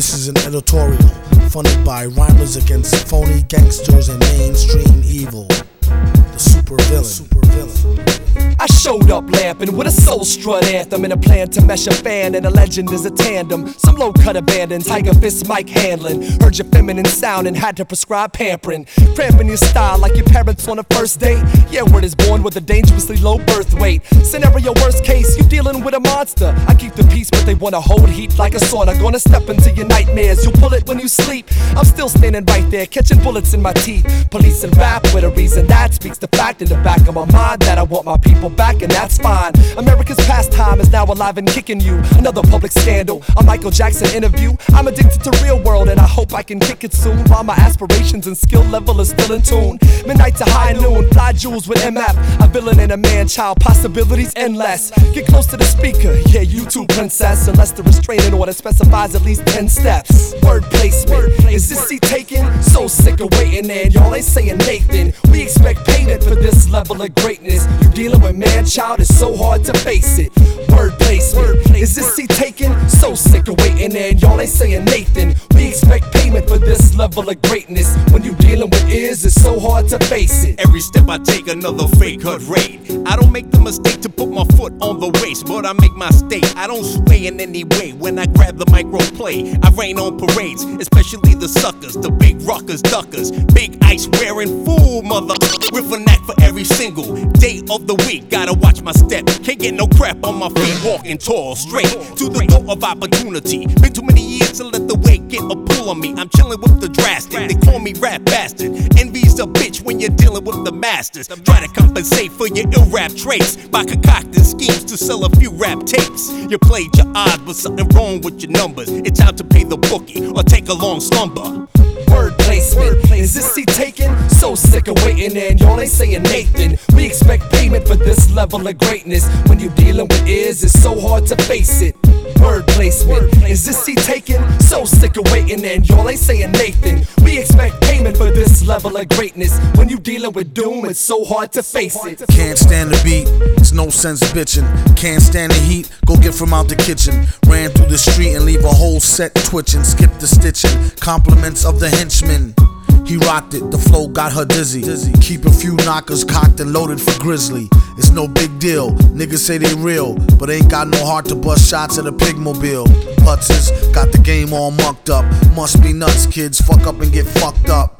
This is an editorial funded by Rhymers Against Phony Gangsters and Mainstream Evil. The super villain. I showed up lamping with a soul strut anthem and a plan to mesh a fan and a legend is a tandem. Some low cut abandoned, Tiger Fist Mike Hanlon. Heard your feminine sound and had to prescribe pampering. Cramping your style like your parents on a first date. Yeah, word is born with a dangerously low birth weight. Scenario worst case, you dealing with a monster. I keep the peace, but they wanna hold heat like a sauna. Gonna step into your nightmares, you'll pull it when you sleep. I'm still standing right there, catching bullets in my teeth. Police and rap with a reason that speaks the fact in the back of my mind that I want my people back, and that's fine. America's pastime is now alive and kicking you. Another public scandal, a Michael Jackson interview. I'm addicted to real world, and I hope I can kick it soon. While my aspirations and skill level is still in tune. Midnight to high noon, fly jewels with MF. A villain and a man child, possibilities endless. Get close to the speaker, yeah, you too, princess. Unless the restraining order specifies at least 10 steps. Word placement, is this seat taken? So sick of waiting, and y'all ain't saying Nathan. We expect payment for this level of greatness. You're dealing with man child, it's so hard to face it. Word ain't saying Nathan. We expect payment for this level of greatness. When you dealing with ears, it's so hard to face it. Every step I take, another fake cut raid. I don't make the mistake to put my foot on the waist, but I make my state. I don't sway in any way when I grab the micro play. I rain on parades, especially the suckers, the big rockers, duckers, big ice wearing fool mother with a knack for every single day of the week. Gotta watch my step, can't get no crap on my feet, walking tall, straight to the door of opportunity. Been too many years to let the weight get a pull on me. I'm chilling with the drastic, they call me rap bastard. Envy's a bitch when you're dealing with the masters. Try to compensate for your ill rap traits by concocting schemes to sell a few rap tapes. You played your odds, but something wrong with your numbers. It's time to pay the bookie or take a long slumber. Word placement, is this seat taken? So sick of waiting, and y'all ain't saying Nathan. We expect payment for this level of greatness. When you dealing with ears, it's so hard to face it. Word placement, is this he taken? So sick of waiting, and y'all ain't saying Nathan. We expect payment for this level of greatness. When you dealing with doom, it's so hard to face it. Can't stand the beat, it's no sense bitching. Can't stand the heat, go get from out the kitchen. Ran through the street and leave a whole set twitching. Skip the stitching, compliments of the henchman. He rocked it, the flow got her dizzy. Keep a few knockers cocked and loaded for Grizzly. It's no big deal, niggas say they real, but ain't got no heart to bust shots at a pigmobile. Putzes got the game all mucked up. Must be nuts, kids, fuck up and get fucked up.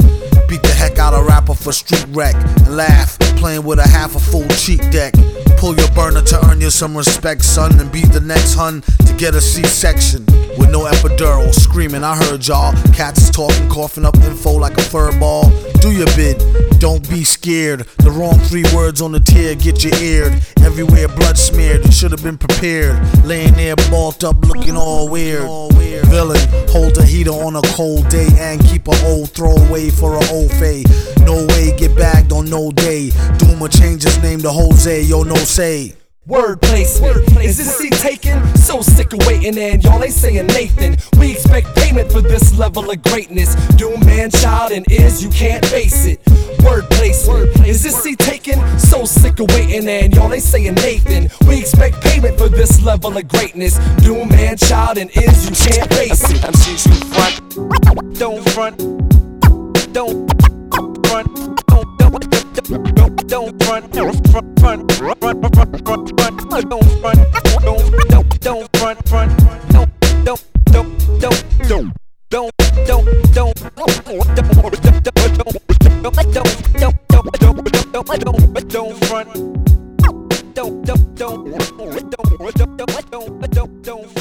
Beat the heck out of rapper for street wreck and laugh, playing with a half a full cheat deck. Pull your burner to earn you some respect, son, and beat the next hun to get a C section. With no epidural, screaming, I heard y'all. Cats talking, coughing up info like a fur ball. Do your bid, don't be scared. The wrong three words on the tear get you eared. Everywhere blood smeared, you should have been prepared. Laying there, balled up, looking all weird. Villain, hold a heater on a cold day and keep a old throwaway for a old fade. No way, get bagged on no day. Doom change his name to Jose, yo, no say. Word placement, is this seat taken? So sick of waiting, and y'all ain't saying Nathan. We expect payment for this level of greatness. Doom man, child, and is you can't face it. Word placement, is this seat taken? So sick of waiting, and y'all ain't saying Nathan. We expect payment for this level of greatness. Doom man, child, and is you can't face it. I'm you front, don't front, don't front, don't don't don't don't front front front front front, don't front, don't don't don't front front, don't don't don't don't. Don't. Don't don't don't. Don't don't don't. Don't front don't. Don't don't don't. Don't don't don't. front